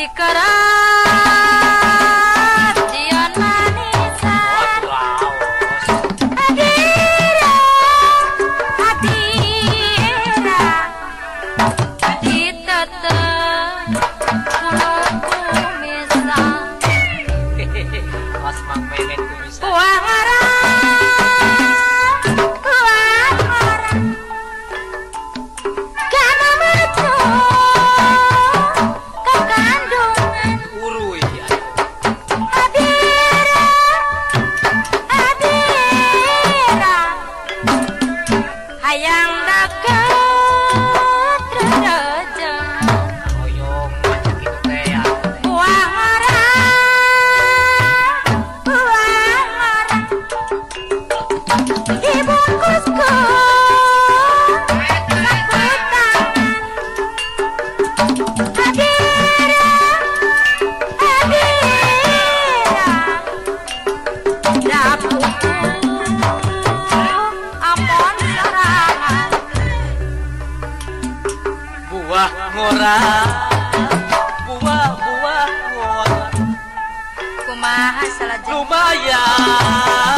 दिकरा yang dekat buah-buah lumayan.